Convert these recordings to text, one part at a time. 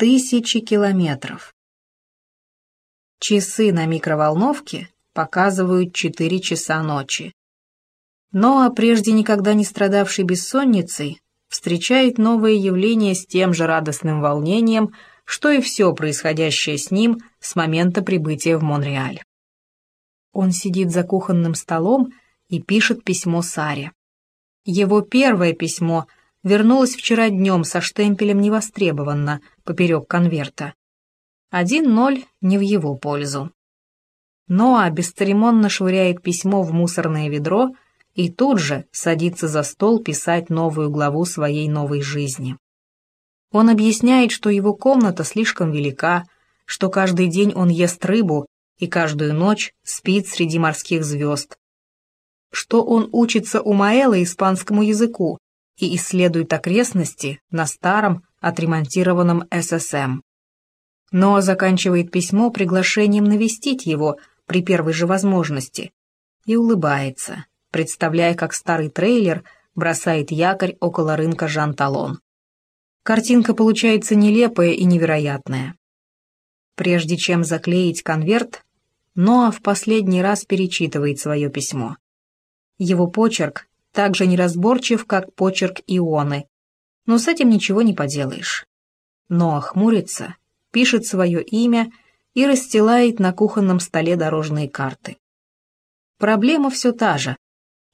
Тысячи километров. Часы на микроволновке показывают 4 часа ночи. Но, а прежде никогда не страдавший бессонницей, встречает новое явление с тем же радостным волнением, что и все происходящее с ним с момента прибытия в Монреаль. Он сидит за кухонным столом и пишет письмо Саре. Его первое письмо вернулось вчера днем со штемпелем «Невостребованно» поперек конверта. Один ноль не в его пользу. Ноа бесцеремонно швыряет письмо в мусорное ведро и тут же садится за стол писать новую главу своей новой жизни. Он объясняет, что его комната слишком велика, что каждый день он ест рыбу и каждую ночь спит среди морских звезд, что он учится у Маэла испанскому языку и исследует окрестности на старом отремонтированном ССМ. Но заканчивает письмо приглашением навестить его при первой же возможности и улыбается, представляя, как старый трейлер бросает якорь около рынка Жан-Талон. Картинка получается нелепая и невероятная. Прежде чем заклеить конверт, Ноа в последний раз перечитывает свое письмо. Его почерк так же неразборчив, как почерк Ионы, но с этим ничего не поделаешь. Ноа хмурится, пишет свое имя и расстилает на кухонном столе дорожные карты. Проблема все та же.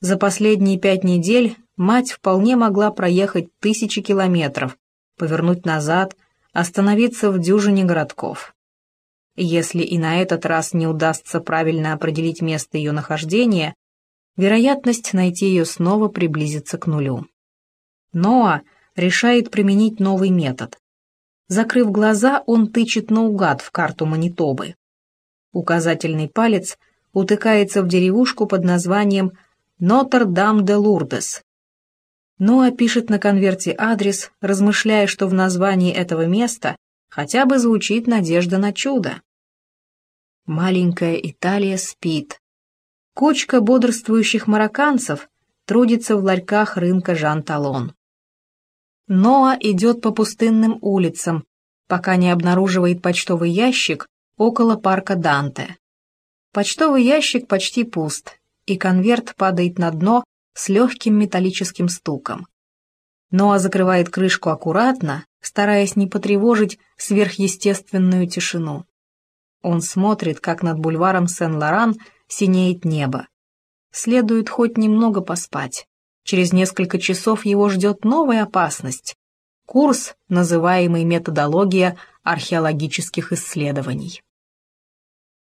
За последние пять недель мать вполне могла проехать тысячи километров, повернуть назад, остановиться в дюжине городков. Если и на этот раз не удастся правильно определить место ее нахождения, вероятность найти ее снова приблизится к нулю. Ноа решает применить новый метод. Закрыв глаза, он тычет наугад в карту Манитобы. Указательный палец утыкается в деревушку под названием Нотр-Дам-де-Лурдес, Ноа пишет на конверте адрес, размышляя, что в названии этого места хотя бы звучит надежда на чудо. Маленькая Италия спит. Кучка бодрствующих марокканцев трудится в ларьках рынка Жан-Талон. Ноа идет по пустынным улицам, пока не обнаруживает почтовый ящик около парка Данте. Почтовый ящик почти пуст, и конверт падает на дно с легким металлическим стуком. Ноа закрывает крышку аккуратно, стараясь не потревожить сверхъестественную тишину. Он смотрит, как над бульваром Сен-Лоран синеет небо. Следует хоть немного поспать. Через несколько часов его ждет новая опасность. Курс, называемый методология археологических исследований.